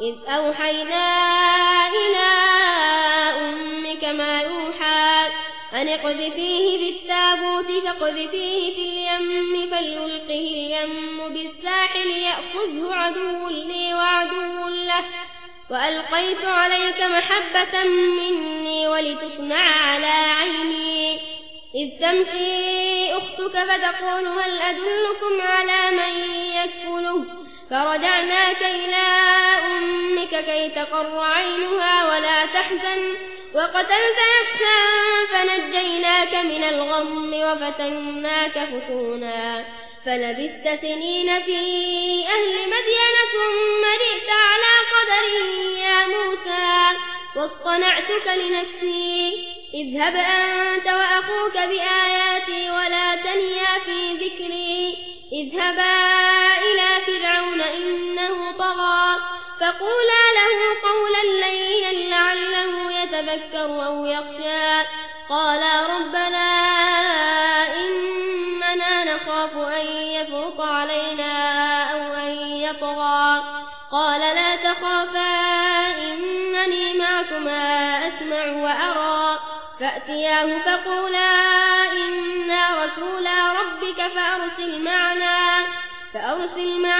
إذ أوحينا إلى أمك ما يوحى أن اقذفيه بالتابوت فاقذفيه في اليم فليلقه اليم بالساحل يأخذه عدو لي وعدو له وألقيت عليك محبة مني ولتصنع على عيني إذ تمشي أختك فتقول هل أدلكم على من يكفله فرجعناك إلى كي تقر عينها ولا تحزن وقتلت نفسا فنجيناك من الغم وفتناك فتونا فلبثت سنين في أهل مدين ثم جئت على قدر يا موسى واصطنعتك لنفسي. اذهب أنت وأخوك بآياتي ولا تنيا في ذكري. اذهبا إلى فرعون إنه طغى فقولا له قولا لينا لعله يتذكر أو يخشى. قالا ربنا إننا نخاف أن يفرط علينا أو أن يطغى. قال لا تخافا إنني معكما أسمع وأرى. فأتياه فقولا إنا رسولا ربك فأرسل معنا. فأرسل معنا